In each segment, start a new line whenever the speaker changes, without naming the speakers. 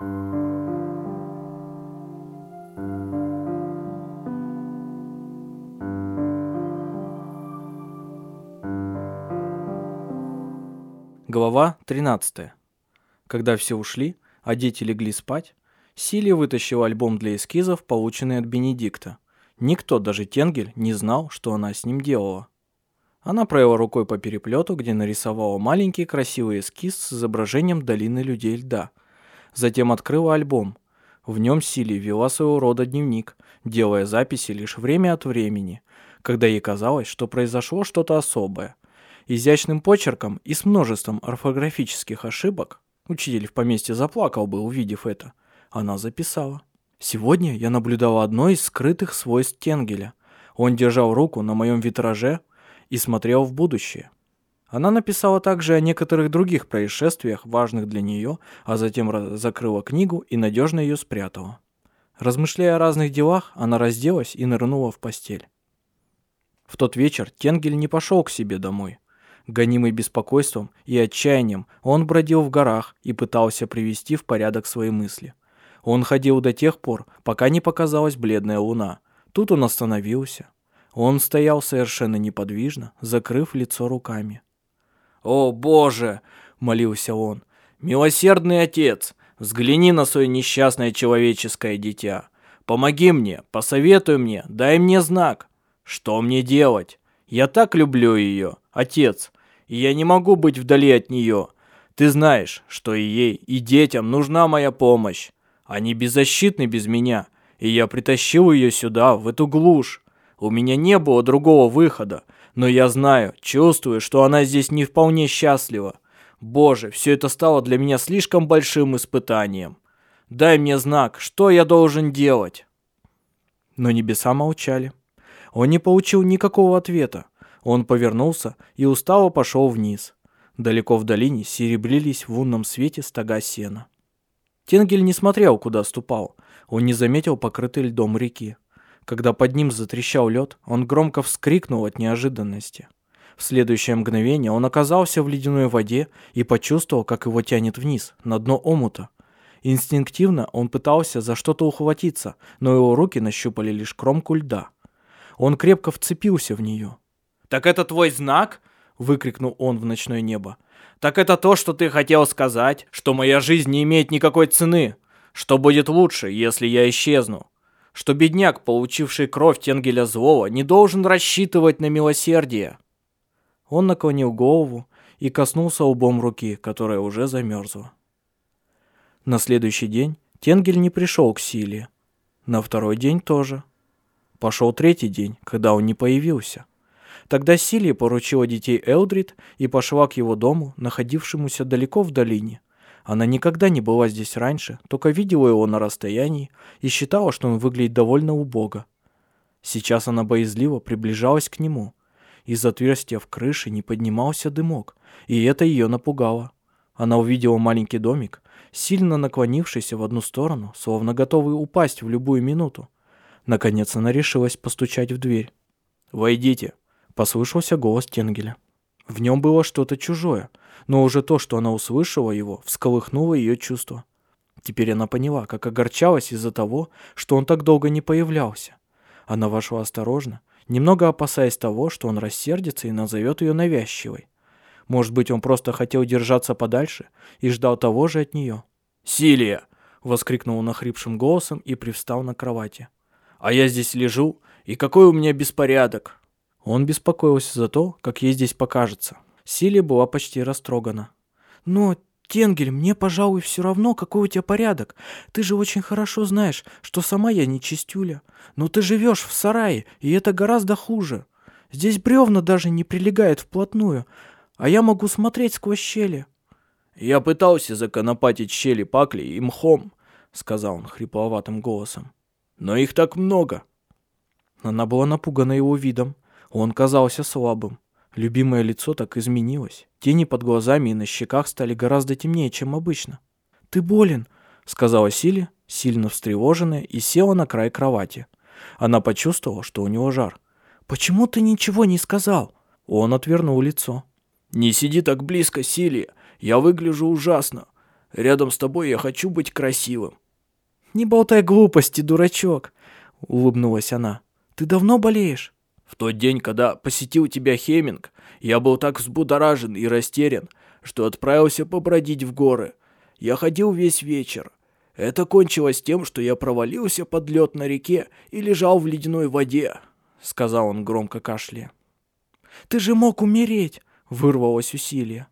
Глава 13. Когда все ушли, а дети легли спать, Силия вытащила альбом для эскизов, полученный от Бенедикта. Никто, даже Тенгель, не знал, что она с ним делала. Она провела рукой по переплету, где нарисовала маленький красивый эскиз с изображением долины людей льда. Затем открыла альбом. В нем Силия вела своего рода дневник, делая записи лишь время от времени, когда ей казалось, что произошло что-то особое – изящным почерком и с множеством орфографических ошибок, учитель в поместье заплакал бы, увидев это, она записала. Сегодня я наблюдала одно из скрытых свойств Тенгеля. Он держал руку на моем витраже и смотрел в будущее. Она написала также о некоторых других происшествиях, важных для нее, а затем закрыла книгу и надежно ее спрятала. Размышляя о разных делах, она разделась и нырнула в постель. В тот вечер Тенгель не пошел к себе домой. Гонимый беспокойством и отчаянием, он бродил в горах и пытался привести в порядок свои мысли. Он ходил до тех пор, пока не показалась бледная луна. Тут он остановился. Он стоял совершенно неподвижно, закрыв лицо руками. «О, Боже!» — молился он. «Милосердный отец, взгляни на свое несчастное человеческое дитя. Помоги мне, посоветуй мне, дай мне знак. Что мне делать? Я так люблю ее, отец и я не могу быть вдали от нее. Ты знаешь, что и ей, и детям нужна моя помощь. Они беззащитны без меня, и я притащил ее сюда, в эту глушь. У меня не было другого выхода, но я знаю, чувствую, что она здесь не вполне счастлива. Боже, все это стало для меня слишком большим испытанием. Дай мне знак, что я должен делать?» Но небеса молчали. Он не получил никакого ответа. Он повернулся и устало пошел вниз. Далеко в долине серебрились в лунном свете стога сена. Тенгель не смотрел, куда ступал. Он не заметил покрытый льдом реки. Когда под ним затрещал лед, он громко вскрикнул от неожиданности. В следующее мгновение он оказался в ледяной воде и почувствовал, как его тянет вниз, на дно омута. Инстинктивно он пытался за что-то ухватиться, но его руки нащупали лишь кромку льда. Он крепко вцепился в нее. «Так это твой знак?» — выкрикнул он в ночное небо. «Так это то, что ты хотел сказать, что моя жизнь не имеет никакой цены, что будет лучше, если я исчезну, что бедняк, получивший кровь Тенгеля Злого, не должен рассчитывать на милосердие». Он наклонил голову и коснулся лбом руки, которая уже замерзла. На следующий день Тенгель не пришел к Силе. На второй день тоже. Пошел третий день, когда он не появился. Тогда Силия поручила детей Элдрид и пошла к его дому, находившемуся далеко в долине. Она никогда не была здесь раньше, только видела его на расстоянии и считала, что он выглядит довольно убого. Сейчас она боязливо приближалась к нему. Из отверстия в крыше не поднимался дымок, и это ее напугало. Она увидела маленький домик, сильно наклонившийся в одну сторону, словно готовый упасть в любую минуту. Наконец она решилась постучать в дверь. «Войдите», Послышался голос Тенгеля. В нем было что-то чужое, но уже то, что она услышала его, всколыхнуло ее чувства. Теперь она поняла, как огорчалась из-за того, что он так долго не появлялся. Она вошла осторожно, немного опасаясь того, что он рассердится и назовет ее навязчивой. Может быть, он просто хотел держаться подальше и ждал того же от нее. «Силия!» — воскликнул он охрипшим голосом и привстал на кровати. «А я здесь лежу, и какой у меня беспорядок!» Он беспокоился за то, как ей здесь покажется. Силия была почти растрогана. «Но, Тенгель, мне, пожалуй, все равно, какой у тебя порядок. Ты же очень хорошо знаешь, что сама я не чистюля. Но ты живешь в сарае, и это гораздо хуже. Здесь бревна даже не прилегают вплотную, а я могу смотреть сквозь щели». «Я пытался законопатить щели паклей и мхом», — сказал он хрипловатым голосом. «Но их так много». Она была напугана его видом. Он казался слабым. Любимое лицо так изменилось. Тени под глазами и на щеках стали гораздо темнее, чем обычно. «Ты болен», — сказала Силе, сильно встревоженная, и села на край кровати. Она почувствовала, что у него жар. «Почему ты ничего не сказал?» Он отвернул лицо. «Не сиди так близко, Силия. Я выгляжу ужасно.
Рядом с тобой я хочу быть красивым».
«Не болтай глупости, дурачок», — улыбнулась она. «Ты давно болеешь?»
«В тот день, когда посетил тебя Хеминг, я был так взбудоражен и растерян, что отправился побродить в горы. Я ходил весь вечер. Это кончилось тем, что я провалился под лед на реке и лежал в ледяной воде», — сказал он громко кашляя.
«Ты же мог умереть!» — вырвалось усилие.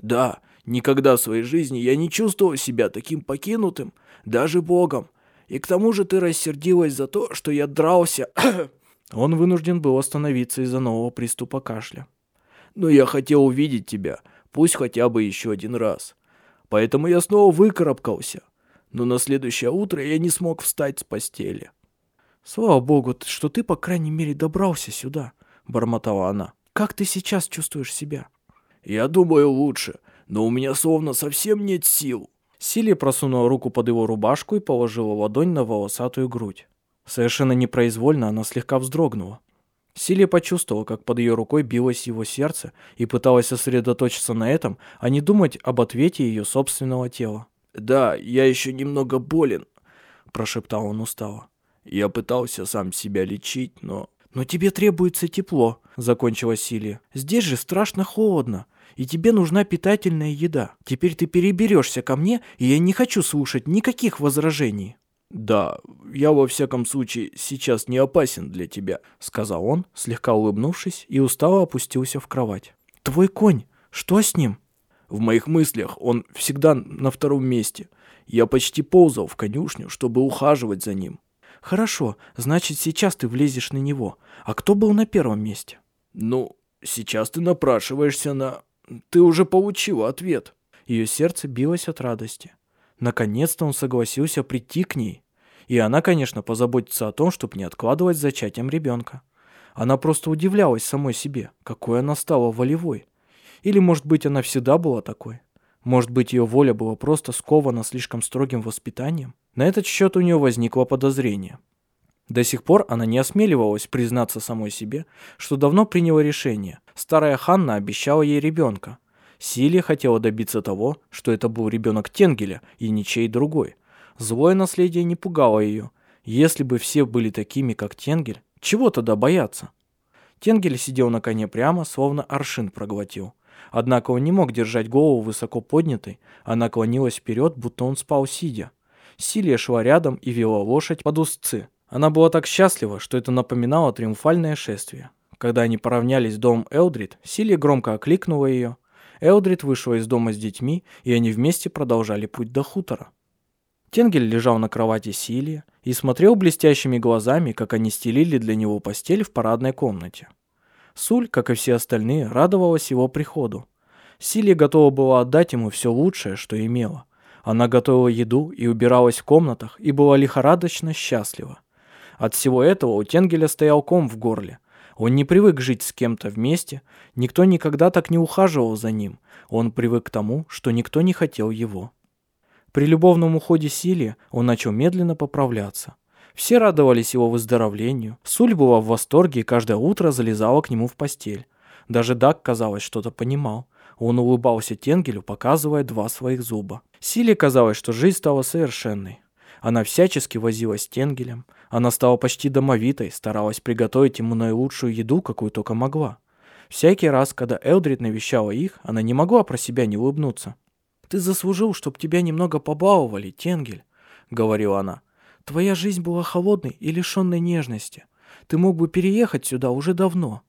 «Да, никогда в своей жизни я не чувствовал себя таким покинутым, даже Богом. И к тому же ты рассердилась за то, что я дрался...»
Он вынужден был остановиться из-за нового приступа кашля.
«Но я хотел увидеть тебя, пусть хотя бы еще один раз. Поэтому я снова выкарабкался. Но на следующее утро я не смог встать с постели».
«Слава богу, что ты, по крайней мере, добрался сюда», — бормотала она. «Как ты сейчас чувствуешь себя?»
«Я думаю, лучше, но у меня словно совсем нет сил».
Силия просунула руку под его рубашку и положила ладонь на волосатую грудь. Совершенно непроизвольно она слегка вздрогнула. Силия почувствовала, как под ее рукой билось его сердце и пыталась сосредоточиться на этом, а не думать об ответе ее собственного тела.
«Да, я еще немного болен», – прошептал он устало. «Я пытался сам себя лечить, но...»
«Но тебе требуется тепло», — закончила Силия. «Здесь же страшно холодно, и тебе нужна питательная еда. Теперь ты переберешься ко мне, и я не хочу слушать никаких возражений».
«Да, я во всяком случае сейчас не опасен для тебя», — сказал он, слегка улыбнувшись, и устало опустился в кровать.
«Твой конь, что с ним?»
«В моих мыслях он всегда на втором месте. Я почти ползал в конюшню, чтобы ухаживать за ним.
Хорошо, значит, сейчас ты влезешь на него. А кто был на первом месте?
Ну, сейчас ты напрашиваешься на... Ты уже получил ответ.
Ее сердце билось от радости. Наконец-то он согласился прийти к ней. И она, конечно, позаботится о том, чтобы не откладывать зачатием ребенка. Она просто удивлялась самой себе, какой она стала волевой. Или, может быть, она всегда была такой. Может быть, ее воля была просто скована слишком строгим воспитанием? На этот счет у нее возникло подозрение. До сих пор она не осмеливалась признаться самой себе, что давно приняла решение. Старая Ханна обещала ей ребенка. Силия хотела добиться того, что это был ребенок Тенгеля и ничей другой. Злое наследие не пугало ее. Если бы все были такими, как Тенгель, чего тогда бояться? Тенгель сидел на коне прямо, словно аршин проглотил. Однако он не мог держать голову высоко поднятой, она клонилась вперед, будто он спал сидя. Силия шла рядом и вела лошадь под узцы. Она была так счастлива, что это напоминало триумфальное шествие. Когда они поравнялись с домом Элдрид, Силия громко окликнула ее. Элдрид вышла из дома с детьми, и они вместе продолжали путь до хутора. Тенгель лежал на кровати Силии и смотрел блестящими глазами, как они стелили для него постель в парадной комнате. Суль, как и все остальные, радовалась его приходу. Силия готова была отдать ему все лучшее, что имела. Она готовила еду и убиралась в комнатах и была лихорадочно счастлива. От всего этого у Тенгеля стоял ком в горле. Он не привык жить с кем-то вместе, никто никогда так не ухаживал за ним. Он привык к тому, что никто не хотел его. При любовном уходе Сили он начал медленно поправляться. Все радовались его выздоровлению. Суль была в восторге и каждое утро залезала к нему в постель. Даже Дак, казалось, что-то понимал. Он улыбался Тенгелю, показывая два своих зуба. Силе казалось, что жизнь стала совершенной. Она всячески возилась с Тенгелем. Она стала почти домовитой, старалась приготовить ему наилучшую еду, какую только могла. Всякий раз, когда Элдрид навещала их, она не могла про себя не улыбнуться. «Ты заслужил, чтобы тебя немного побаловали, Тенгель», — говорила она. «Твоя жизнь была холодной и лишенной нежности. Ты мог бы переехать сюда уже давно».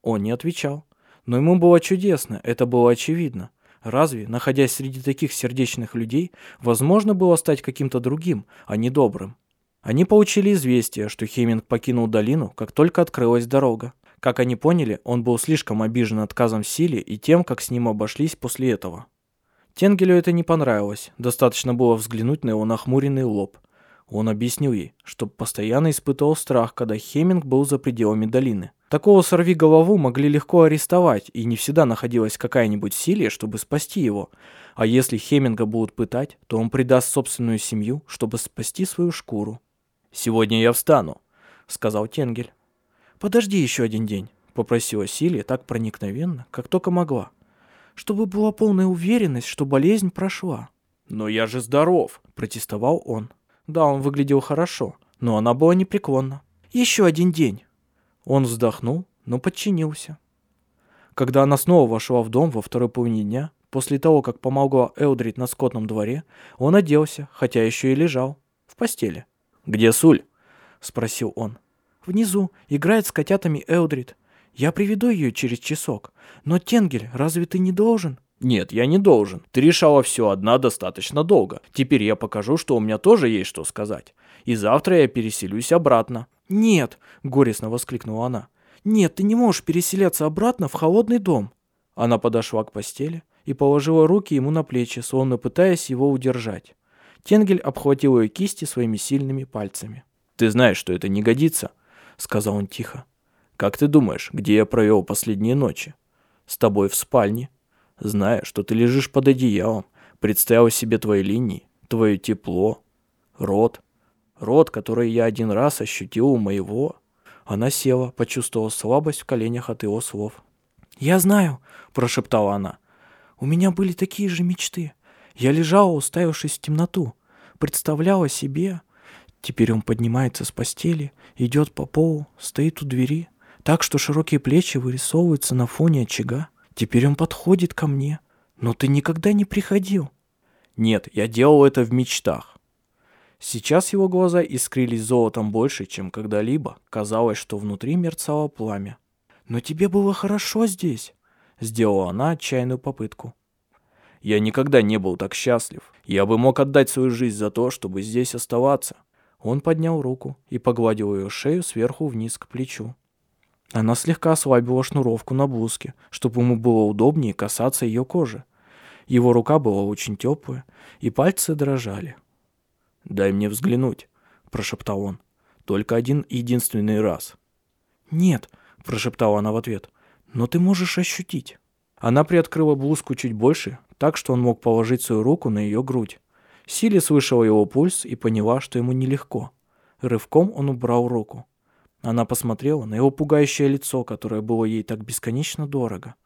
Он не отвечал. Но ему было чудесно, это было очевидно. Разве, находясь среди таких сердечных людей, возможно было стать каким-то другим, а не добрым? Они получили известие, что Хеминг покинул долину, как только открылась дорога. Как они поняли, он был слишком обижен отказом в силе и тем, как с ним обошлись после этого. Тенгелю это не понравилось, достаточно было взглянуть на его нахмуренный лоб. Он объяснил ей, что постоянно испытывал страх, когда Хеминг был за пределами долины. Такого сорви голову могли легко арестовать, и не всегда находилась какая-нибудь силе, чтобы спасти его. А если Хеминга будут пытать, то он предаст собственную семью, чтобы спасти свою шкуру.
«Сегодня я встану», — сказал Тенгель.
«Подожди еще один день», — попросила Силия так проникновенно, как только могла. «Чтобы была полная уверенность, что болезнь прошла».
«Но я же здоров!» – протестовал он.
Да, он выглядел хорошо, но она была непреклонна. «Еще один день!» Он вздохнул, но подчинился. Когда она снова вошла в дом во второй половине дня, после того, как помогла Элдрид на скотном дворе, он оделся, хотя еще и лежал, в постели.
«Где Суль?»
– спросил он. «Внизу, играет с котятами Элдрид. Я приведу ее через часок. Но, Тенгель, разве ты не должен?»
«Нет, я не должен. Ты решала все одна достаточно долго. Теперь я покажу, что у меня тоже есть что сказать. И завтра я переселюсь обратно».
«Нет!» – горестно воскликнула она. «Нет, ты не можешь переселяться обратно в холодный дом». Она подошла к постели и положила руки ему на плечи, словно пытаясь его удержать. Тенгель обхватил ее кисти своими сильными пальцами.
«Ты знаешь, что это не годится», — сказал он тихо. «Как ты думаешь, где я провел последние ночи? С тобой в спальне. Зная, что ты лежишь под одеялом, представил себе твои линии, твое тепло, рот. Рот, который я один раз ощутил у моего. Она села, почувствовала слабость в коленях от его слов.
«Я знаю», — прошептала она. «У меня были такие же мечты. Я лежала, уставившись в темноту. Представляла себе... Теперь он поднимается с постели, идет по полу, стоит у двери, так что широкие плечи вырисовываются на фоне очага. Теперь он подходит ко мне. Но ты никогда не приходил.
Нет, я делал это в мечтах.
Сейчас его глаза искрились золотом больше, чем когда-либо. Казалось, что внутри мерцало пламя. «Но тебе было хорошо здесь», — сделала она отчаянную попытку.
«Я никогда не был так счастлив. Я бы мог отдать свою жизнь за то, чтобы здесь оставаться».
Он поднял руку и погладил ее шею сверху вниз к плечу. Она слегка ослабила шнуровку на блузке, чтобы ему было удобнее касаться ее кожи. Его рука была очень теплая, и пальцы дрожали.
«Дай мне взглянуть», — прошептал он. «Только один единственный раз».
«Нет», — прошептала она в ответ, — «но ты можешь ощутить». Она приоткрыла блузку чуть больше, так что он мог положить свою руку на ее грудь. Сили слышала его пульс и поняла, что ему нелегко. Рывком он убрал руку. Она посмотрела на его пугающее лицо, которое было ей так бесконечно дорого.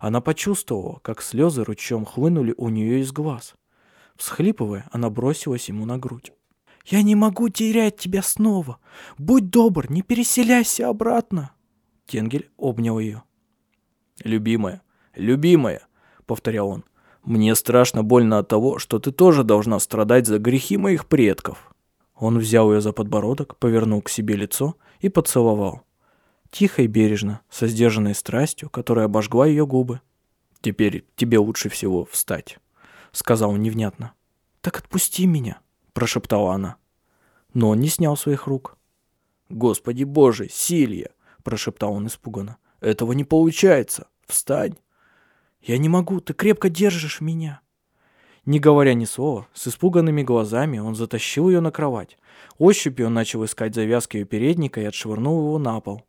Она почувствовала, как слезы ручьем хлынули у нее из глаз. Всхлипывая, она бросилась ему на грудь. «Я не могу терять тебя снова! Будь добр, не переселяйся обратно!» Тенгель обнял ее.
«Любимая, любимая!» — повторял он. «Мне страшно больно от того, что ты тоже должна страдать за грехи моих предков».
Он взял ее за подбородок, повернул к себе лицо и поцеловал. Тихо и бережно, со сдержанной страстью, которая обожгла ее губы.
«Теперь тебе лучше всего встать»
сказал он невнятно. «Так отпусти меня», — прошептала она. Но он не снял своих рук.
«Господи боже, Силья!» — прошептал он испуганно. «Этого не получается. Встань!»
«Я не могу, ты крепко держишь меня». Не говоря ни слова, с испуганными глазами он затащил ее на кровать. Ощупью он начал искать завязки ее передника и отшвырнул его на пол.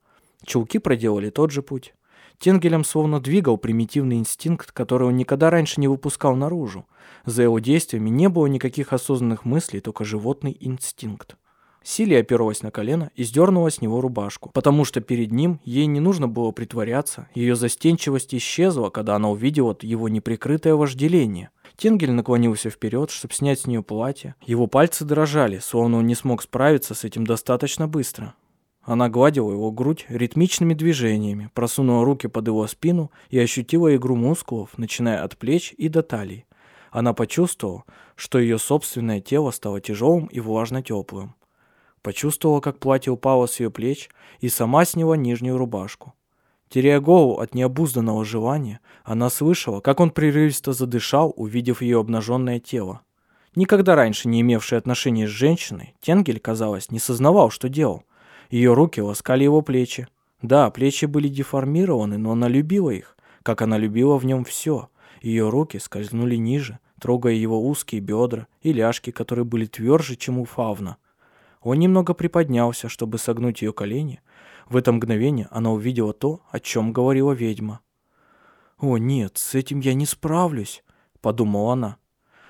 Чулки проделали тот же путь. Тенгелем словно двигал примитивный инстинкт, который он никогда раньше не выпускал наружу. За его действиями не было никаких осознанных мыслей, только животный инстинкт. Сили оперлась на колено и сдернула с него рубашку, потому что перед ним ей не нужно было притворяться, ее застенчивость исчезла, когда она увидела его неприкрытое вожделение. Тенгель наклонился вперед, чтобы снять с нее платье. Его пальцы дрожали, словно он не смог справиться с этим достаточно быстро. Она гладила его грудь ритмичными движениями, просунула руки под его спину и ощутила игру мускулов, начиная от плеч и до талии. Она почувствовала, что ее собственное тело стало тяжелым и влажно-теплым. Почувствовала, как платье упало с ее плеч и сама сняла нижнюю рубашку. Теряя голову от необузданного желания, она слышала, как он прерывисто задышал, увидев ее обнаженное тело. Никогда раньше не имевший отношения с женщиной, Тенгель, казалось, не сознавал, что делал. Ее руки ласкали его плечи. Да, плечи были деформированы, но она любила их, как она любила в нем все. Ее руки скользнули ниже, трогая его узкие бедра и ляжки, которые были тверже, чем у фавна. Он немного приподнялся, чтобы согнуть ее колени. В это мгновение она увидела то, о чем говорила ведьма. «О, нет, с этим я не справлюсь», — подумала она.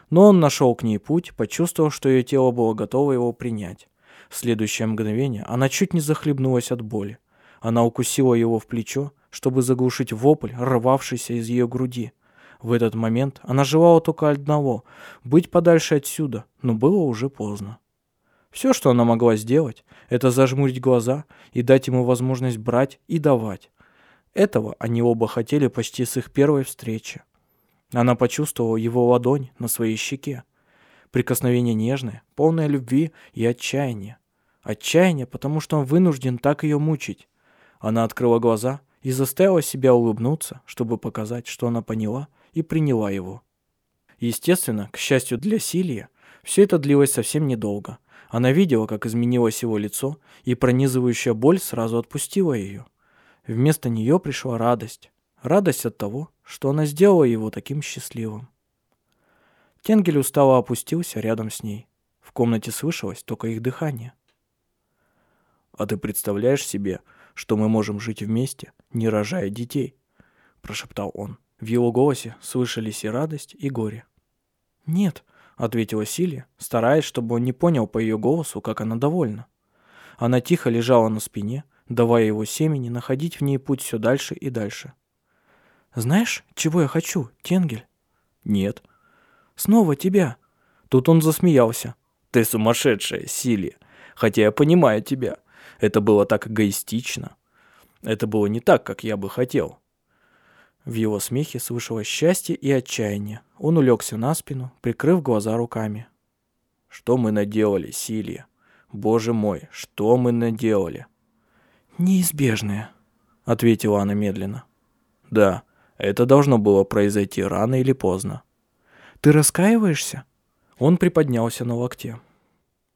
Но он нашел к ней путь, почувствовав, что ее тело было готово его принять. В следующее мгновение она чуть не захлебнулась от боли. Она укусила его в плечо, чтобы заглушить вопль, рвавшийся из ее груди. В этот момент она желала только одного – быть подальше отсюда, но было уже поздно. Все, что она могла сделать, это зажмурить глаза и дать ему возможность брать и давать. Этого они оба хотели почти с их первой встречи. Она почувствовала его ладонь на своей щеке. Прикосновение нежное, полное любви и отчаяния. Отчаяние, потому что он вынужден так ее мучить. Она открыла глаза и заставила себя улыбнуться, чтобы показать, что она поняла и приняла его. Естественно, к счастью для Силия, все это длилось совсем недолго. Она видела, как изменилось его лицо, и пронизывающая боль сразу отпустила ее. Вместо нее пришла радость. Радость от того, что она сделала его таким счастливым. Тенгель устало опустился рядом с ней. В комнате слышалось только их дыхание.
«А ты представляешь себе, что мы можем жить вместе, не рожая детей?» – прошептал он.
В его голосе слышались и радость, и горе. «Нет», — ответила Силия, стараясь, чтобы он не понял по ее голосу, как она довольна. Она тихо лежала на спине, давая его семени находить в ней путь все дальше и дальше. «Знаешь, чего я хочу, Тенгель?»
«Нет».
«Снова тебя».
Тут он засмеялся. «Ты сумасшедшая, Силия. Хотя я понимаю тебя. Это было так эгоистично. Это было не так, как я бы хотел.
В его смехе слышалось счастье и отчаяние. Он улегся на спину, прикрыв глаза руками.
«Что мы наделали, Силия? Боже мой, что мы наделали?»
«Неизбежное», — ответила она медленно.
«Да, это должно было произойти рано или поздно».
«Ты раскаиваешься?» Он приподнялся на локте.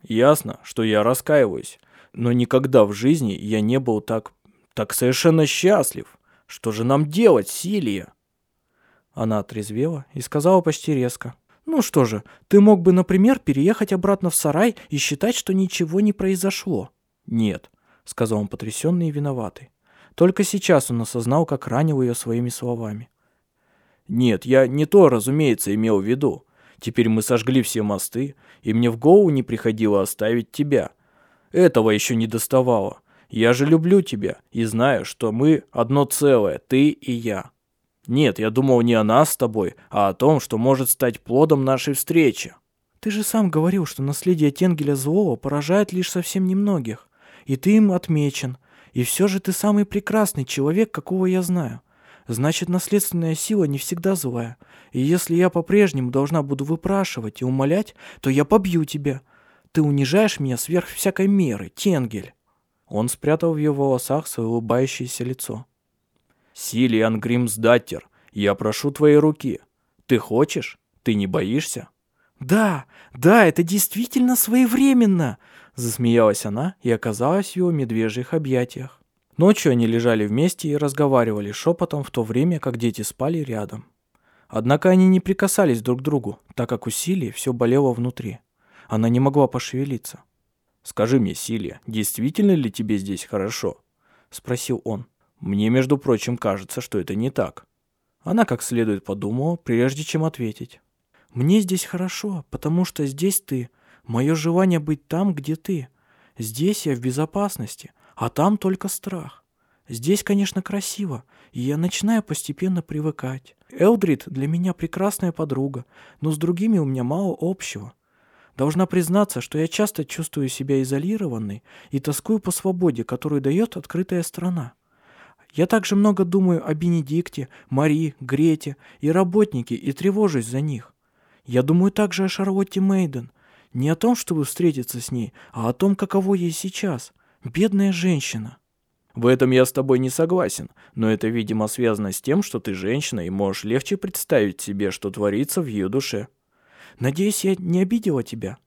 «Ясно, что я раскаиваюсь, но никогда в жизни я не был так... так совершенно счастлив». Что же нам делать, Силия?»
Она отрезвела и сказала почти резко. «Ну что же, ты мог бы, например, переехать обратно в сарай и считать, что ничего не произошло».
«Нет», — сказал он потрясенный и виноватый.
Только сейчас он осознал, как ранил ее своими словами.
«Нет, я не то, разумеется, имел в виду. Теперь мы сожгли все мосты, и мне в голову не приходило оставить тебя. Этого еще не доставало. Я же люблю тебя и знаю, что мы одно целое, ты и я. Нет, я думал не о нас с тобой, а о том, что может стать плодом нашей встречи.
Ты же сам говорил, что наследие Тенгеля Злого поражает лишь совсем немногих. И ты им отмечен. И все же ты самый прекрасный человек, какого я знаю. Значит, наследственная сила не всегда злая. И если я по-прежнему должна буду выпрашивать и умолять, то я побью тебя. Ты унижаешь меня сверх всякой меры, Тенгель.
Он спрятал в ее волосах свое улыбающееся лицо. «Силиан Гримсдаттер, я прошу твоей руки. Ты хочешь? Ты не боишься?»
«Да, да, это действительно своевременно!» Засмеялась она и оказалась в его медвежьих объятиях. Ночью они лежали вместе и разговаривали шепотом в то время, как дети спали рядом. Однако они не прикасались друг к другу, так как у Силии все болело внутри. Она не могла пошевелиться.
«Скажи мне, Силия, действительно ли тебе здесь хорошо?» — спросил он. «Мне, между прочим, кажется, что это не так».
Она как следует подумала, прежде чем ответить. «Мне здесь хорошо, потому что здесь ты. Мое желание быть там, где ты. Здесь я в безопасности, а там только страх. Здесь, конечно, красиво, и я начинаю постепенно привыкать. Элдрид для меня прекрасная подруга, но с другими у меня мало общего. Должна признаться, что я часто чувствую себя изолированной и тоскую по свободе, которую дает открытая страна. Я также много думаю о Бенедикте, Мари, Грете и работнике и тревожусь за них. Я думаю также о Шарлотте Мейден. Не о том, чтобы встретиться с ней, а о том, каково ей сейчас. Бедная женщина.
В этом я с тобой не согласен, но это, видимо, связано с тем, что ты женщина и можешь легче представить себе, что творится в ее душе.
Надеюсь, я не обидела тебя?»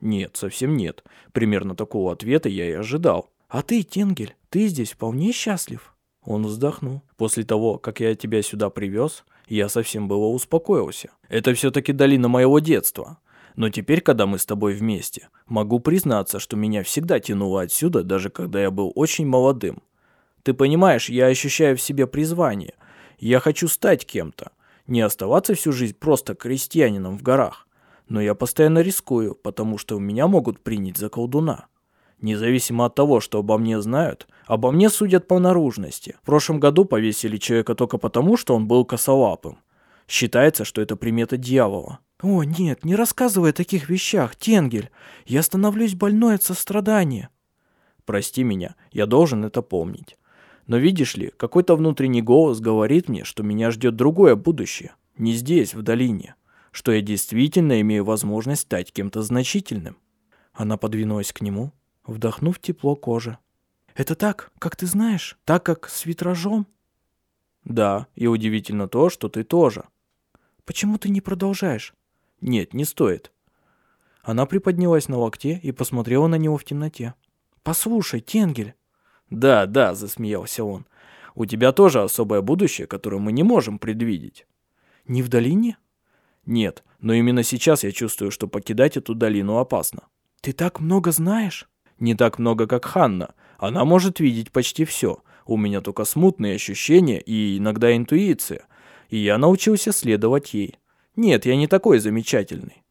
«Нет, совсем нет. Примерно такого ответа я и ожидал».
«А ты, Тенгель, ты здесь вполне счастлив?»
Он вздохнул. «После того, как я тебя сюда привез, я совсем было успокоился. Это все-таки долина моего детства. Но теперь, когда мы с тобой вместе, могу признаться, что меня всегда тянуло отсюда, даже когда я был очень молодым. Ты понимаешь, я ощущаю в себе призвание. Я хочу стать кем-то. Не оставаться всю жизнь просто крестьянином в горах. Но я постоянно рискую, потому что меня могут принять за колдуна. Независимо от того, что обо мне знают, обо мне судят по наружности. В прошлом году повесили человека только потому, что он был косолапым.
Считается, что это примета дьявола. «О, нет, не рассказывай о таких вещах, Тенгель. Я становлюсь больной от сострадания». «Прости меня, я должен это помнить. Но видишь ли, какой-то внутренний голос говорит мне, что меня ждет другое будущее. Не здесь, в долине. Что я действительно имею возможность стать кем-то значительным». Она подвинулась к нему, вдохнув тепло кожи. «Это так, как ты знаешь? Так, как с витражом?» «Да, и удивительно то, что ты тоже». «Почему ты не продолжаешь?» «Нет, не стоит». Она приподнялась на локте и посмотрела на него в темноте. «Послушай, Тенгель». «Да, да», — засмеялся он. «У тебя тоже особое будущее, которое мы не можем предвидеть». «Не в долине?» «Нет, но именно сейчас я чувствую, что покидать эту долину опасно». «Ты так много знаешь?» «Не так много, как Ханна. Она может видеть почти все. У меня только смутные ощущения и иногда интуиция. И я научился следовать ей. Нет, я не такой замечательный».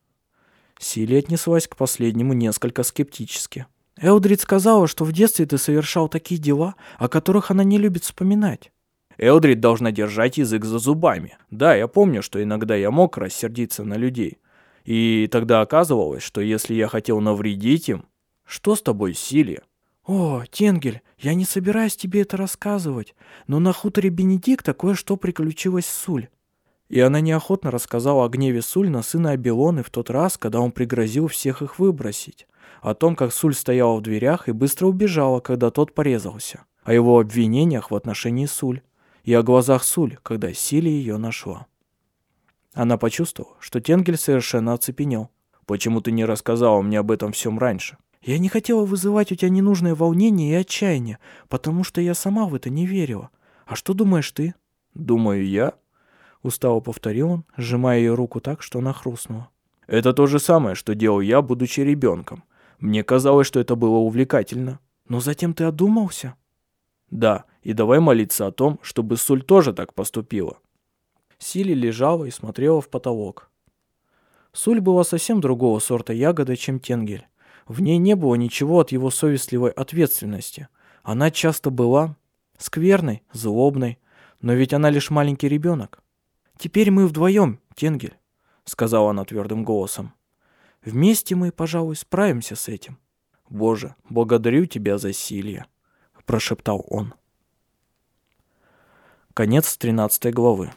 Силия отнеслась к последнему несколько скептически. «Элдрид сказала, что в детстве ты совершал такие дела, о которых она не любит вспоминать». Элдрид должна держать язык за зубами. Да, я помню, что иногда я мог рассердиться на людей. И тогда оказывалось, что если я хотел навредить им... Что с тобой, Силия? «О, Тенгель, я не собираюсь тебе это рассказывать, но на хуторе Бенедикта кое-что приключилось с Суль». И она неохотно рассказала о гневе Суль на сына Абелоны в тот раз, когда он пригрозил всех их выбросить, о том, как Суль стояла в дверях и быстро убежала, когда тот порезался, о его обвинениях в отношении Суль и о глазах Суль, когда Сили ее нашла. Она почувствовала, что Тенгель совершенно оцепенел. «Почему ты не рассказала мне об этом всем раньше?» «Я не хотела вызывать у тебя ненужное волнение и отчаяние, потому что я сама в это не верила. А что думаешь ты?» «Думаю я?» Устало повторил он, сжимая ее руку так, что она хрустнула. «Это то же самое, что делал я, будучи ребенком. Мне казалось, что это было увлекательно». «Но затем ты одумался?» «Да, и давай молиться о том, чтобы Суль тоже так поступила». Сили лежала и смотрела в потолок. Суль была совсем другого сорта ягода, чем Тенгель. В ней не было ничего от его совестливой ответственности. Она часто была скверной, злобной, но ведь она лишь маленький ребенок. «Теперь мы вдвоем, Тенгель», — сказала она твердым голосом. «Вместе мы, пожалуй, справимся с этим». «Боже, благодарю тебя за силье», — прошептал он. Конец 13 главы.